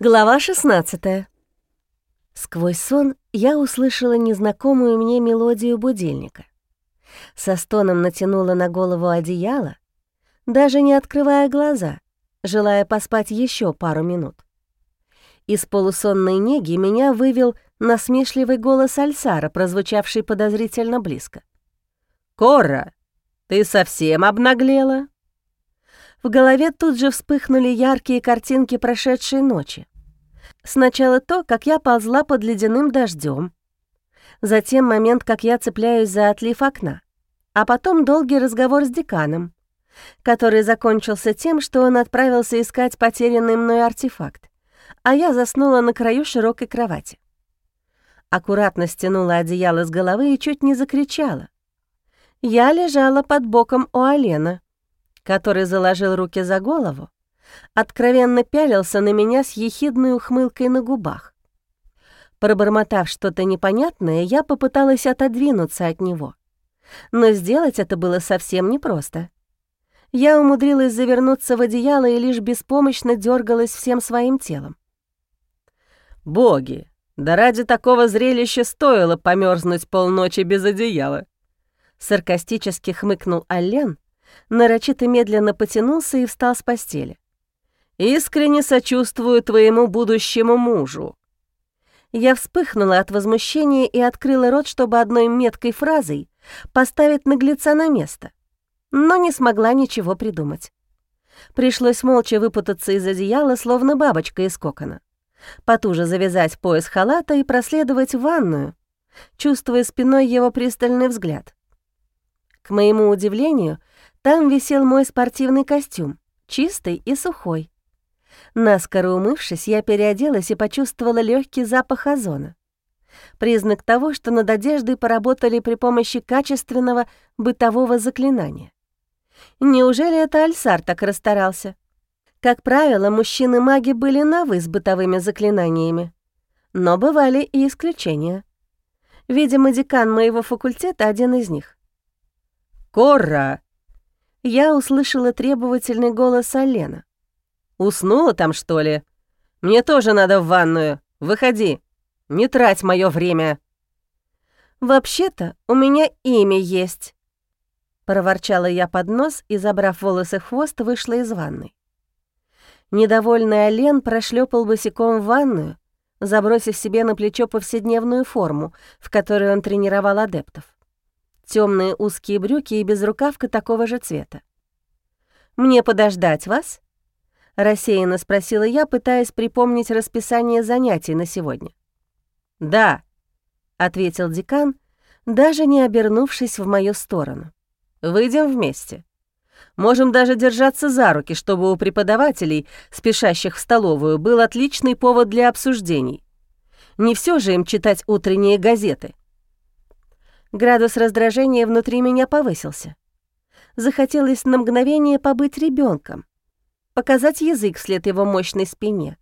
Глава 16 Сквозь сон я услышала незнакомую мне мелодию будильника. Со стоном натянула на голову одеяло, даже не открывая глаза, желая поспать еще пару минут. Из полусонной неги меня вывел насмешливый голос Альсара, прозвучавший подозрительно близко. «Кора, ты совсем обнаглела?» В голове тут же вспыхнули яркие картинки прошедшей ночи. Сначала то, как я ползла под ледяным дождем, затем момент, как я цепляюсь за отлив окна, а потом долгий разговор с деканом, который закончился тем, что он отправился искать потерянный мной артефакт, а я заснула на краю широкой кровати. Аккуратно стянула одеяло с головы и чуть не закричала. Я лежала под боком у Алена, который заложил руки за голову, откровенно пялился на меня с ехидной ухмылкой на губах. Пробормотав что-то непонятное, я попыталась отодвинуться от него. Но сделать это было совсем непросто. Я умудрилась завернуться в одеяло и лишь беспомощно дергалась всем своим телом. «Боги, да ради такого зрелища стоило померзнуть полночи без одеяла!» Саркастически хмыкнул Аллен, нарочито медленно потянулся и встал с постели. «Искренне сочувствую твоему будущему мужу». Я вспыхнула от возмущения и открыла рот, чтобы одной меткой фразой поставить наглеца на место, но не смогла ничего придумать. Пришлось молча выпутаться из одеяла, словно бабочка из кокона. Потуже завязать пояс халата и проследовать в ванную, чувствуя спиной его пристальный взгляд. К моему удивлению, там висел мой спортивный костюм, чистый и сухой. Наскоро умывшись, я переоделась и почувствовала легкий запах озона. Признак того, что над одеждой поработали при помощи качественного бытового заклинания. Неужели это Альсар так расстарался? Как правило, мужчины-маги были новы с бытовыми заклинаниями. Но бывали и исключения. Видимо, декан моего факультета один из них. «Корра!» Я услышала требовательный голос Алена. «Уснула там, что ли? Мне тоже надо в ванную. Выходи. Не трать мое время». «Вообще-то у меня имя есть», — проворчала я под нос и, забрав волосы хвост, вышла из ванной. Недовольный Олен прошлепал босиком в ванную, забросив себе на плечо повседневную форму, в которой он тренировал адептов темные узкие брюки и безрукавка такого же цвета. «Мне подождать вас?» — рассеянно спросила я, пытаясь припомнить расписание занятий на сегодня. «Да», — ответил декан, даже не обернувшись в мою сторону. «Выйдем вместе. Можем даже держаться за руки, чтобы у преподавателей, спешащих в столовую, был отличный повод для обсуждений. Не все же им читать утренние газеты». Градус раздражения внутри меня повысился. Захотелось на мгновение побыть ребенком, показать язык вслед его мощной спине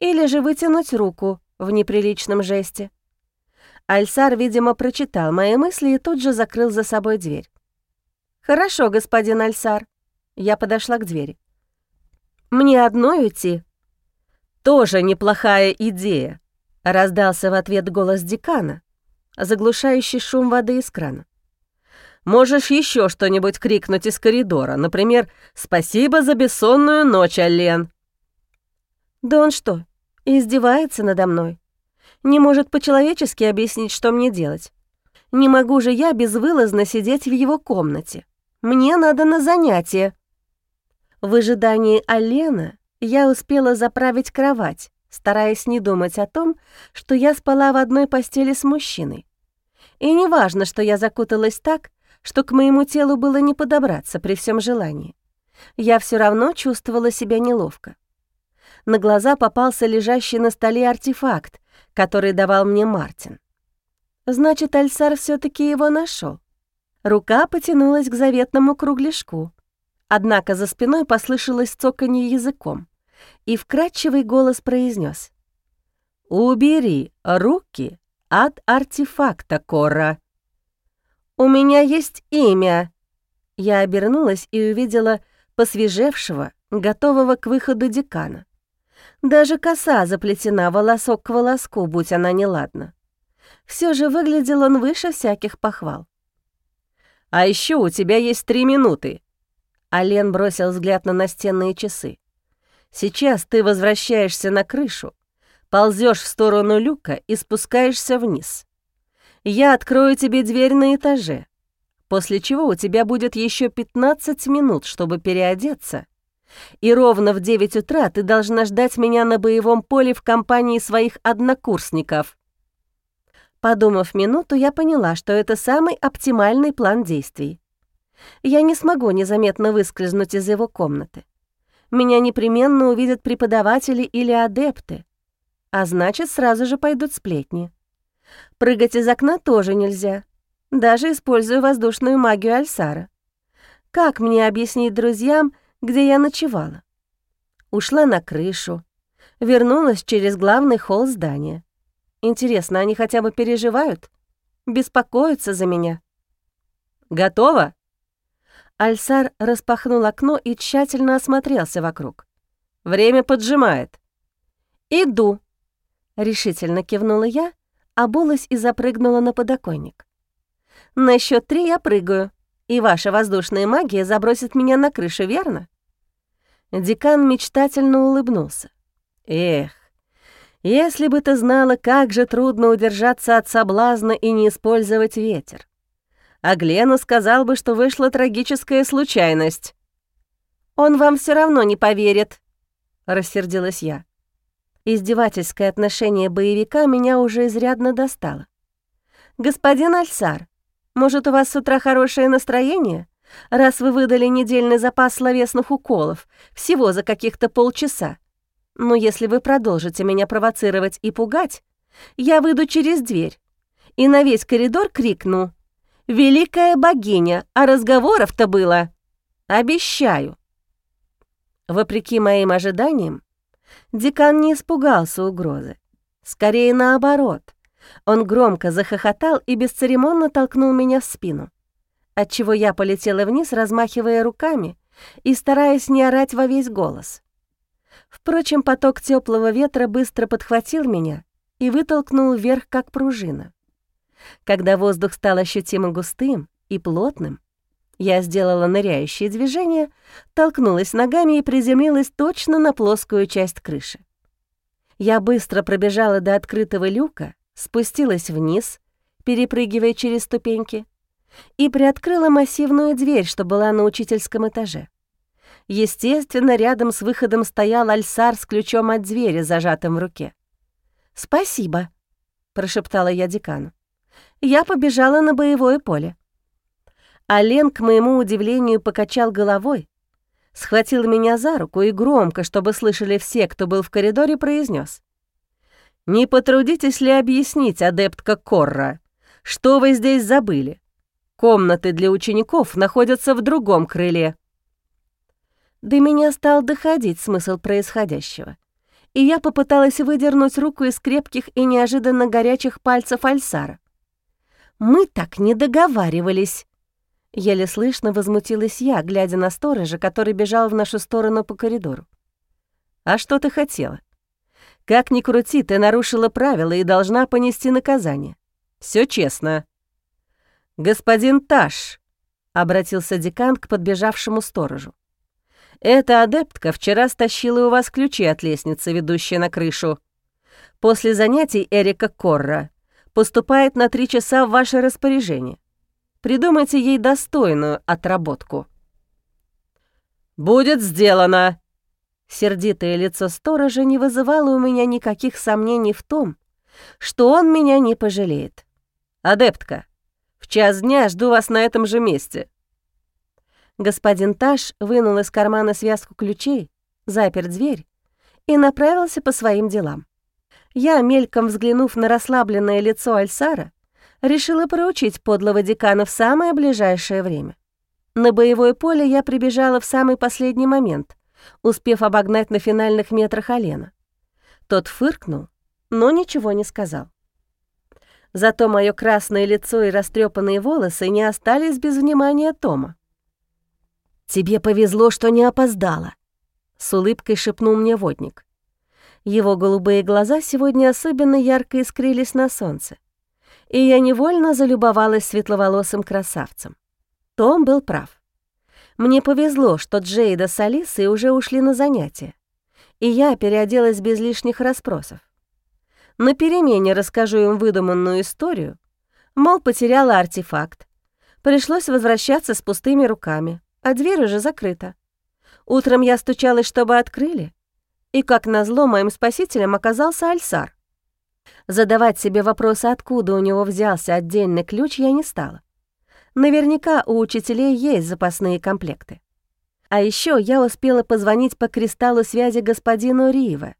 или же вытянуть руку в неприличном жесте. Альсар, видимо, прочитал мои мысли и тут же закрыл за собой дверь. «Хорошо, господин Альсар». Я подошла к двери. «Мне одной уйти?» «Тоже неплохая идея», — раздался в ответ голос декана, заглушающий шум воды из крана. «Можешь еще что-нибудь крикнуть из коридора, например, «Спасибо за бессонную ночь, Аллен». «Да он что, издевается надо мной? Не может по-человечески объяснить, что мне делать? Не могу же я безвылазно сидеть в его комнате. Мне надо на занятие». В ожидании Алена я успела заправить кровать, стараясь не думать о том, что я спала в одной постели с мужчиной. И не важно, что я закуталась так, что к моему телу было не подобраться при всем желании. Я все равно чувствовала себя неловко. На глаза попался лежащий на столе артефакт, который давал мне Мартин. Значит, Альсар все таки его нашел. Рука потянулась к заветному кругляшку. Однако за спиной послышалось цоканье языком и вкрадчивый голос произнес: «Убери руки от артефакта, Кора». «У меня есть имя». Я обернулась и увидела посвежевшего, готового к выходу декана. Даже коса заплетена волосок к волоску, будь она неладна. Все же выглядел он выше всяких похвал. «А еще у тебя есть три минуты». Ален бросил взгляд на настенные часы. «Сейчас ты возвращаешься на крышу, ползешь в сторону люка и спускаешься вниз. Я открою тебе дверь на этаже, после чего у тебя будет еще 15 минут, чтобы переодеться и ровно в 9 утра ты должна ждать меня на боевом поле в компании своих однокурсников». Подумав минуту, я поняла, что это самый оптимальный план действий. Я не смогу незаметно выскользнуть из его комнаты. Меня непременно увидят преподаватели или адепты, а значит, сразу же пойдут сплетни. Прыгать из окна тоже нельзя, даже используя воздушную магию Альсара. Как мне объяснить друзьям, где я ночевала. Ушла на крышу, вернулась через главный холл здания. Интересно, они хотя бы переживают? Беспокоятся за меня? Готово? Альсар распахнул окно и тщательно осмотрелся вокруг. Время поджимает. «Иду», — решительно кивнула я, обулась и запрыгнула на подоконник. «На счет три я прыгаю, и ваша воздушная магия забросит меня на крышу, верно?» Декан мечтательно улыбнулся. «Эх, если бы ты знала, как же трудно удержаться от соблазна и не использовать ветер. А Глену сказал бы, что вышла трагическая случайность». «Он вам все равно не поверит», — рассердилась я. Издевательское отношение боевика меня уже изрядно достало. «Господин Альсар, может, у вас с утра хорошее настроение?» раз вы выдали недельный запас словесных уколов всего за каких-то полчаса. Но если вы продолжите меня провоцировать и пугать, я выйду через дверь и на весь коридор крикну «Великая богиня, а разговоров-то было!» Обещаю. Вопреки моим ожиданиям, декан не испугался угрозы. Скорее наоборот. Он громко захохотал и бесцеремонно толкнул меня в спину отчего я полетела вниз, размахивая руками и стараясь не орать во весь голос. Впрочем, поток теплого ветра быстро подхватил меня и вытолкнул вверх, как пружина. Когда воздух стал ощутимо густым и плотным, я сделала ныряющее движение, толкнулась ногами и приземлилась точно на плоскую часть крыши. Я быстро пробежала до открытого люка, спустилась вниз, перепрыгивая через ступеньки, и приоткрыла массивную дверь, что была на учительском этаже. Естественно, рядом с выходом стоял Альсар с ключом от двери, зажатым в руке. «Спасибо», — прошептала я декану. Я побежала на боевое поле. Ален, к моему удивлению, покачал головой, схватил меня за руку и громко, чтобы слышали все, кто был в коридоре, произнес: «Не потрудитесь ли объяснить, адептка Корра, что вы здесь забыли? Комнаты для учеников находятся в другом крыле». До меня стал доходить смысл происходящего, и я попыталась выдернуть руку из крепких и неожиданно горячих пальцев Альсара. «Мы так не договаривались!» Еле слышно возмутилась я, глядя на сторожа, который бежал в нашу сторону по коридору. «А что ты хотела? Как ни крути, ты нарушила правила и должна понести наказание. Все честно». «Господин Таш», — обратился декан к подбежавшему сторожу. «Эта адептка вчера стащила у вас ключи от лестницы, ведущей на крышу. После занятий Эрика Корра поступает на три часа в ваше распоряжение. Придумайте ей достойную отработку». «Будет сделано!» Сердитое лицо сторожа не вызывало у меня никаких сомнений в том, что он меня не пожалеет. «Адептка, в час дня жду вас на этом же месте». Господин Таш вынул из кармана связку ключей, запер дверь и направился по своим делам. Я, мельком взглянув на расслабленное лицо Альсара, решила проучить подлого декана в самое ближайшее время. На боевое поле я прибежала в самый последний момент, успев обогнать на финальных метрах Алена. Тот фыркнул, но ничего не сказал. Зато мое красное лицо и растрепанные волосы не остались без внимания Тома. «Тебе повезло, что не опоздала», — с улыбкой шепнул мне водник. Его голубые глаза сегодня особенно ярко искрились на солнце, и я невольно залюбовалась светловолосым красавцем. Том был прав. Мне повезло, что Джейда с Алисой уже ушли на занятия, и я переоделась без лишних расспросов. На перемене расскажу им выдуманную историю, мол, потеряла артефакт. Пришлось возвращаться с пустыми руками, а дверь уже закрыта. Утром я стучалась, чтобы открыли, и, как назло, моим спасителем оказался Альсар. Задавать себе вопросы, откуда у него взялся отдельный ключ, я не стала. Наверняка у учителей есть запасные комплекты. А еще я успела позвонить по кристаллу связи господину Риева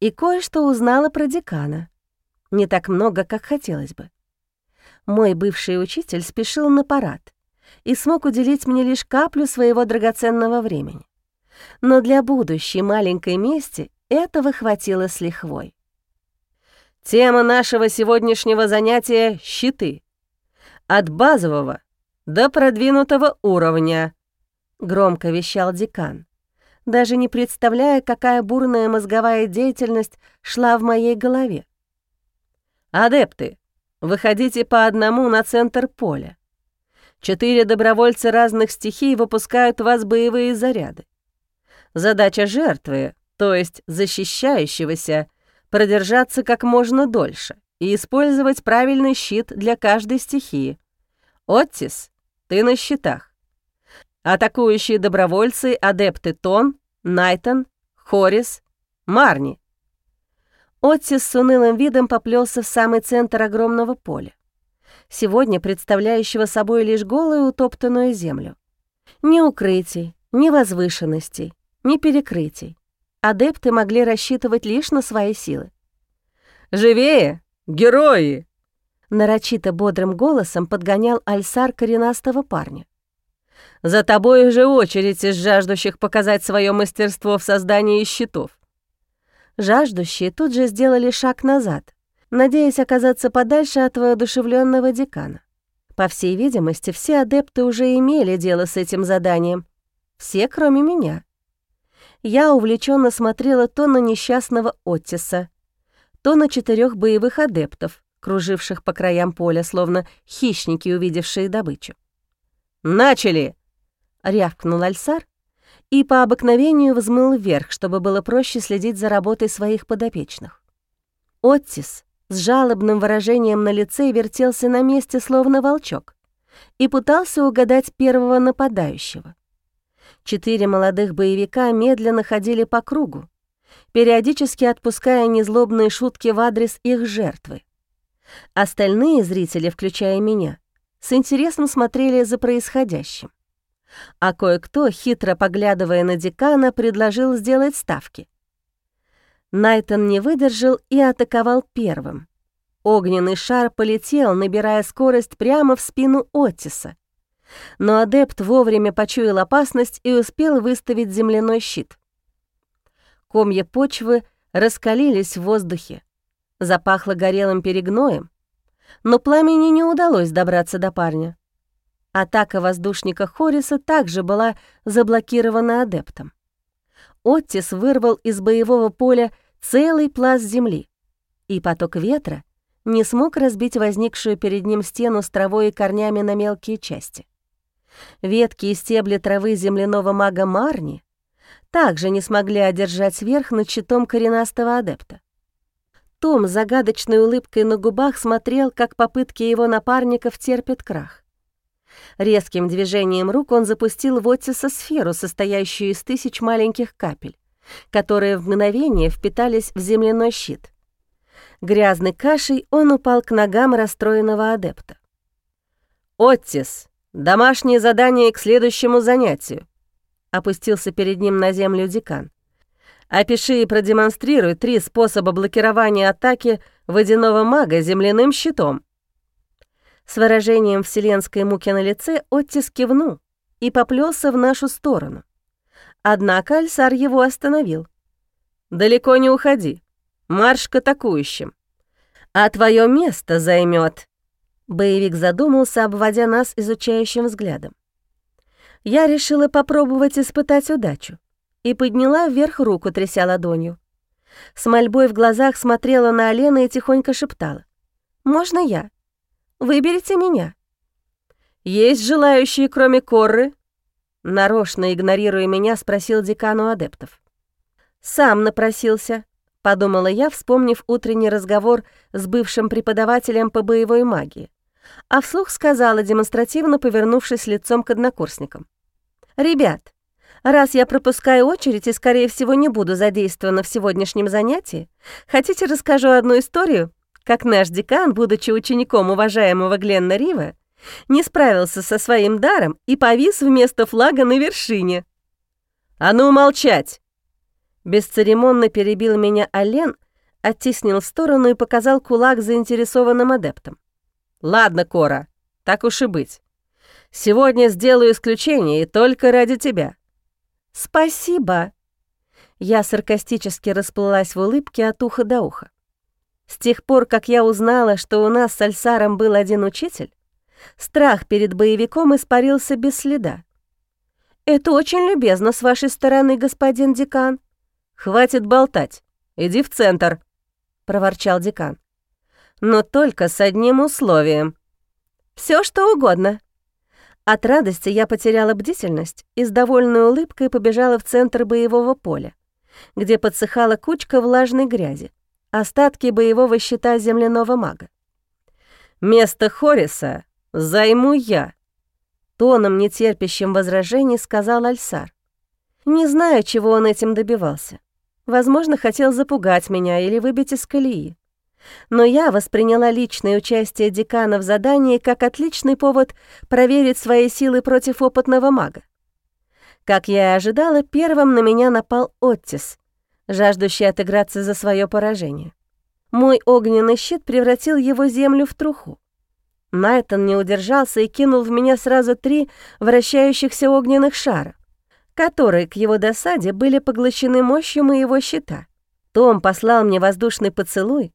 и кое-что узнала про декана. Не так много, как хотелось бы. Мой бывший учитель спешил на парад и смог уделить мне лишь каплю своего драгоценного времени но для будущей маленькой мести этого хватило с лихвой. Тема нашего сегодняшнего занятия — щиты. От базового до продвинутого уровня, — громко вещал декан, даже не представляя, какая бурная мозговая деятельность шла в моей голове. Адепты, выходите по одному на центр поля. Четыре добровольца разных стихий выпускают вас боевые заряды. Задача жертвы, то есть защищающегося, продержаться как можно дольше и использовать правильный щит для каждой стихии. Оттис, ты на щитах. Атакующие добровольцы, адепты Тон, Найтон, Хорис, Марни. Оттис с унылым видом поплелся в самый центр огромного поля, сегодня представляющего собой лишь голую утоптанную землю. Ни укрытий, ни возвышенностей, ни перекрытий. Адепты могли рассчитывать лишь на свои силы. «Живее, герои!» Нарочито бодрым голосом подгонял Альсар коренастого парня. «За тобой же очередь из жаждущих показать свое мастерство в создании щитов». Жаждущие тут же сделали шаг назад, надеясь оказаться подальше от воодушевленного декана. По всей видимости, все адепты уже имели дело с этим заданием. Все, кроме меня я увлеченно смотрела то на несчастного Оттиса, то на четырех боевых адептов, круживших по краям поля, словно хищники, увидевшие добычу. «Начали!» — рявкнул Альсар и по обыкновению взмыл вверх, чтобы было проще следить за работой своих подопечных. Оттис с жалобным выражением на лице вертелся на месте, словно волчок, и пытался угадать первого нападающего. Четыре молодых боевика медленно ходили по кругу, периодически отпуская незлобные шутки в адрес их жертвы. Остальные зрители, включая меня, с интересом смотрели за происходящим. А кое-кто, хитро поглядывая на декана, предложил сделать ставки. Найтон не выдержал и атаковал первым. Огненный шар полетел, набирая скорость прямо в спину Оттиса, но адепт вовремя почуял опасность и успел выставить земляной щит. Комья почвы раскалились в воздухе, запахло горелым перегноем, но пламени не удалось добраться до парня. Атака воздушника Хориса также была заблокирована адептом. Оттис вырвал из боевого поля целый пласт земли, и поток ветра не смог разбить возникшую перед ним стену с травой и корнями на мелкие части. Ветки и стебли травы земляного мага Марни также не смогли одержать верх над щитом коренастого адепта. Том с загадочной улыбкой на губах смотрел, как попытки его напарников терпят крах. Резким движением рук он запустил в Оттиса сферу, состоящую из тысяч маленьких капель, которые в мгновение впитались в земляной щит. Грязной кашей он упал к ногам расстроенного адепта. «Оттис, «Домашнее задание к следующему занятию», — опустился перед ним на землю декан. «Опиши и продемонстрируй три способа блокирования атаки водяного мага земляным щитом». С выражением вселенской муки на лице Оттис кивнул и поплелся в нашу сторону. Однако Альсар его остановил. «Далеко не уходи. Марш к атакующим. А твое место займет Боевик задумался, обводя нас изучающим взглядом. Я решила попробовать испытать удачу и подняла вверх руку, тряся ладонью. С мольбой в глазах смотрела на Алена и тихонько шептала. «Можно я? Выберите меня». «Есть желающие, кроме Корры?» Нарочно игнорируя меня, спросил декану адептов. «Сам напросился», — подумала я, вспомнив утренний разговор с бывшим преподавателем по боевой магии. А вслух сказала, демонстративно повернувшись лицом к однокурсникам. «Ребят, раз я пропускаю очередь и, скорее всего, не буду задействована в сегодняшнем занятии, хотите расскажу одну историю, как наш декан, будучи учеником уважаемого Гленна Рива, не справился со своим даром и повис вместо флага на вершине?» «А ну, молчать!» Бесцеремонно перебил меня Ален, оттеснил в сторону и показал кулак заинтересованным адептам. «Ладно, Кора, так уж и быть. Сегодня сделаю исключение и только ради тебя». «Спасибо». Я саркастически расплылась в улыбке от уха до уха. С тех пор, как я узнала, что у нас с Альсаром был один учитель, страх перед боевиком испарился без следа. «Это очень любезно с вашей стороны, господин декан», «Хватит болтать. Иди в центр», — проворчал декан. «Но только с одним условием». Все что угодно». От радости я потеряла бдительность и с довольной улыбкой побежала в центр боевого поля, где подсыхала кучка влажной грязи, остатки боевого щита земляного мага. «Место Хориса займу я», — тоном, нетерпящим возражений, сказал Альсар. Не знаю, чего он этим добивался. Возможно, хотел запугать меня или выбить из колеи. Но я восприняла личное участие декана в задании как отличный повод проверить свои силы против опытного мага. Как я и ожидала, первым на меня напал Оттис, жаждущий отыграться за свое поражение. Мой огненный щит превратил его землю в труху. Найтон не удержался и кинул в меня сразу три вращающихся огненных шара которые к его досаде были поглощены мощью моего щита. Том послал мне воздушный поцелуй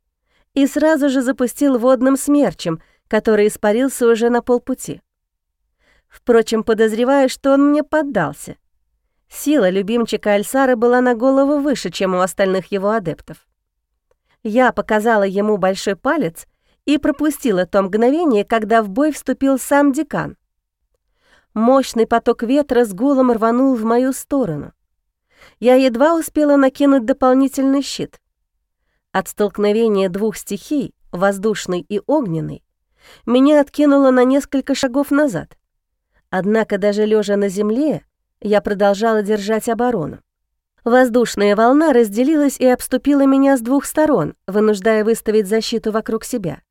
и сразу же запустил водным смерчем, который испарился уже на полпути. Впрочем, подозреваю, что он мне поддался. Сила любимчика Альсара была на голову выше, чем у остальных его адептов. Я показала ему большой палец и пропустила то мгновение, когда в бой вступил сам декан. Мощный поток ветра с гулом рванул в мою сторону. Я едва успела накинуть дополнительный щит. От столкновения двух стихий, воздушной и огненной, меня откинуло на несколько шагов назад. Однако даже лежа на земле, я продолжала держать оборону. Воздушная волна разделилась и обступила меня с двух сторон, вынуждая выставить защиту вокруг себя.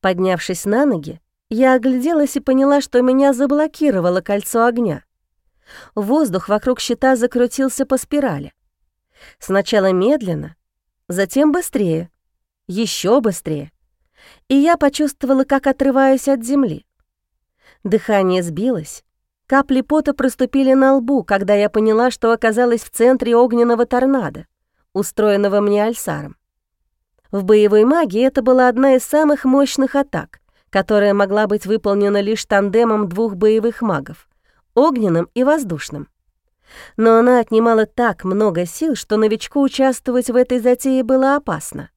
Поднявшись на ноги, я огляделась и поняла, что меня заблокировало кольцо огня. Воздух вокруг щита закрутился по спирали. Сначала медленно, затем быстрее, еще быстрее. И я почувствовала, как отрываюсь от земли. Дыхание сбилось, капли пота проступили на лбу, когда я поняла, что оказалась в центре огненного торнадо, устроенного мне Альсаром. В боевой магии это была одна из самых мощных атак которая могла быть выполнена лишь тандемом двух боевых магов — огненным и воздушным. Но она отнимала так много сил, что новичку участвовать в этой затее было опасно.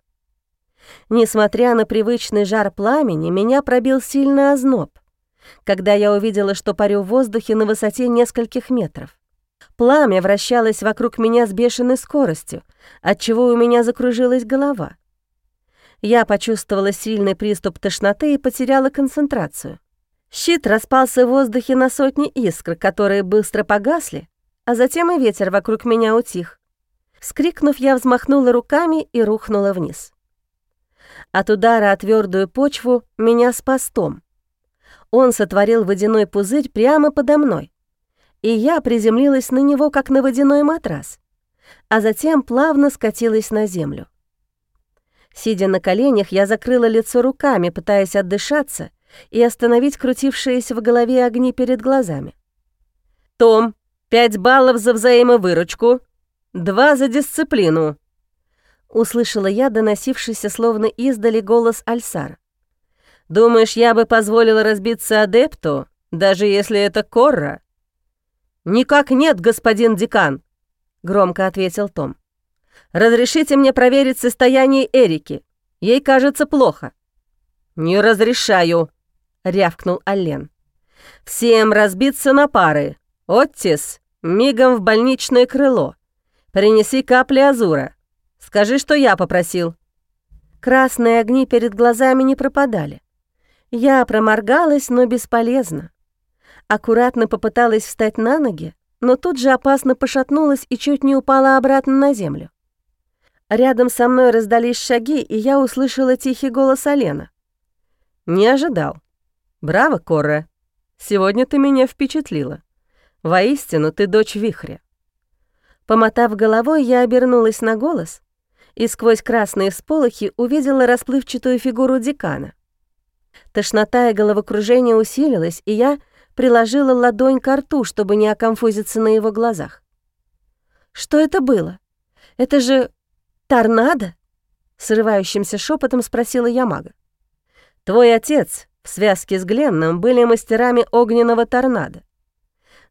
Несмотря на привычный жар пламени, меня пробил сильный озноб, когда я увидела, что парю в воздухе на высоте нескольких метров. Пламя вращалось вокруг меня с бешеной скоростью, отчего у меня закружилась голова. Я почувствовала сильный приступ тошноты и потеряла концентрацию. Щит распался в воздухе на сотни искр, которые быстро погасли, а затем и ветер вокруг меня утих. Скрикнув, я взмахнула руками и рухнула вниз. От удара о твердую почву меня спас Том. Он сотворил водяной пузырь прямо подо мной, и я приземлилась на него, как на водяной матрас, а затем плавно скатилась на землю. Сидя на коленях, я закрыла лицо руками, пытаясь отдышаться и остановить крутившиеся в голове огни перед глазами. «Том, пять баллов за взаимовыручку, два за дисциплину», — услышала я доносившийся словно издали голос Альсар. «Думаешь, я бы позволила разбиться адепту, даже если это Корра?» «Никак нет, господин декан», — громко ответил Том. Разрешите мне проверить состояние Эрики. Ей кажется плохо». «Не разрешаю», — рявкнул Аллен. «Всем разбиться на пары. Оттис, мигом в больничное крыло. Принеси капли азура. Скажи, что я попросил». Красные огни перед глазами не пропадали. Я проморгалась, но бесполезно. Аккуратно попыталась встать на ноги, но тут же опасно пошатнулась и чуть не упала обратно на землю. Рядом со мной раздались шаги, и я услышала тихий голос Алена. «Не ожидал. Браво, Корра. Сегодня ты меня впечатлила. Воистину, ты дочь вихря». Помотав головой, я обернулась на голос и сквозь красные всполохи увидела расплывчатую фигуру декана. Тошнота и головокружение усилилась, и я приложила ладонь к рту, чтобы не оконфузиться на его глазах. «Что это было? Это же торнадо?» — срывающимся шепотом спросила я мага. «Твой отец в связке с Гленном были мастерами огненного торнадо.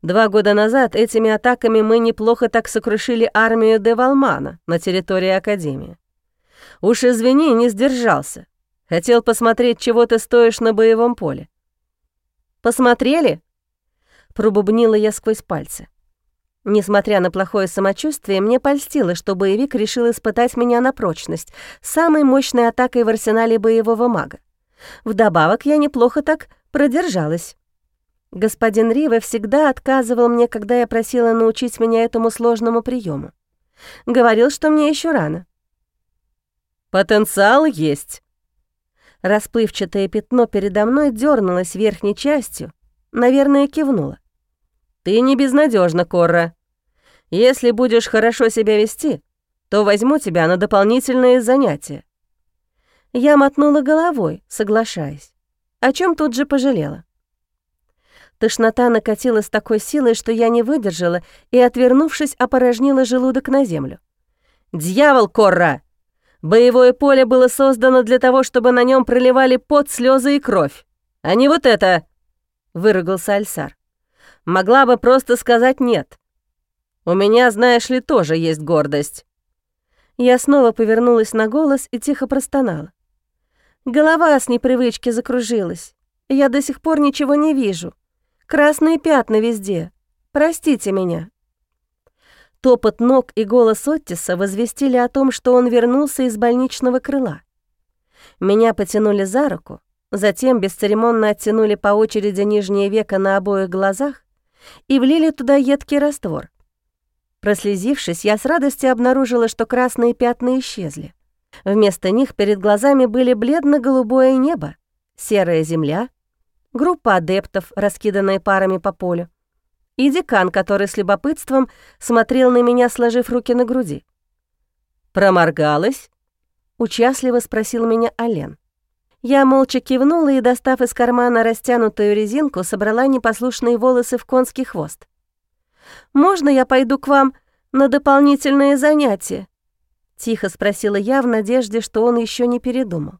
Два года назад этими атаками мы неплохо так сокрушили армию Девалмана на территории Академии. Уж извини, не сдержался. Хотел посмотреть, чего ты стоишь на боевом поле. «Посмотрели?» Пробубнила я сквозь пальцы. Несмотря на плохое самочувствие, мне польстило, что боевик решил испытать меня на прочность, самой мощной атакой в арсенале боевого мага. Вдобавок я неплохо так продержалась. Господин Рива всегда отказывал мне, когда я просила научить меня этому сложному приему. Говорил, что мне еще рано. «Потенциал есть», Расплывчатое пятно передо мной дернулось верхней частью, наверное, кивнуло. «Ты не безнадежна, Корра. Если будешь хорошо себя вести, то возьму тебя на дополнительные занятия». Я мотнула головой, соглашаясь, о чем тут же пожалела. Тошнота накатила с такой силой, что я не выдержала и, отвернувшись, опорожнила желудок на землю. «Дьявол, Корра! Боевое поле было создано для того, чтобы на нем проливали пот, слезы и кровь, а не вот это!» — выругался Альсар. «Могла бы просто сказать «нет». У меня, знаешь ли, тоже есть гордость». Я снова повернулась на голос и тихо простонала. Голова с непривычки закружилась. Я до сих пор ничего не вижу. Красные пятна везде. Простите меня. Топот ног и голос Оттиса возвестили о том, что он вернулся из больничного крыла. Меня потянули за руку, затем бесцеремонно оттянули по очереди нижнее веко на обоих глазах и влили туда едкий раствор. Прослезившись, я с радостью обнаружила, что красные пятна исчезли. Вместо них перед глазами были бледно-голубое небо, серая земля, группа адептов, раскиданная парами по полю, и декан, который с любопытством смотрел на меня, сложив руки на груди. «Проморгалась?» — участливо спросил меня Ален. Я молча кивнула и, достав из кармана растянутую резинку, собрала непослушные волосы в конский хвост. «Можно я пойду к вам на дополнительные занятия?» — тихо спросила я в надежде, что он еще не передумал.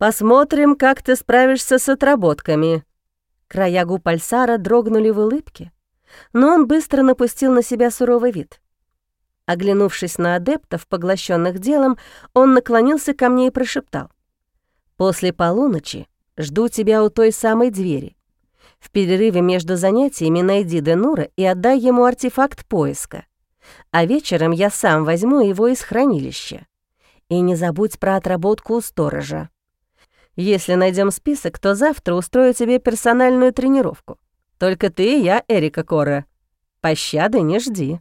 «Посмотрим, как ты справишься с отработками», Края губ Альсара дрогнули в улыбке, но он быстро напустил на себя суровый вид. Оглянувшись на адептов, поглощенных делом, он наклонился ко мне и прошептал. «После полуночи жду тебя у той самой двери. В перерыве между занятиями найди Денура и отдай ему артефакт поиска. А вечером я сам возьму его из хранилища. И не забудь про отработку у сторожа. Если найдем список, то завтра устрою тебе персональную тренировку. Только ты и я, Эрика Кора. Пощады не жди».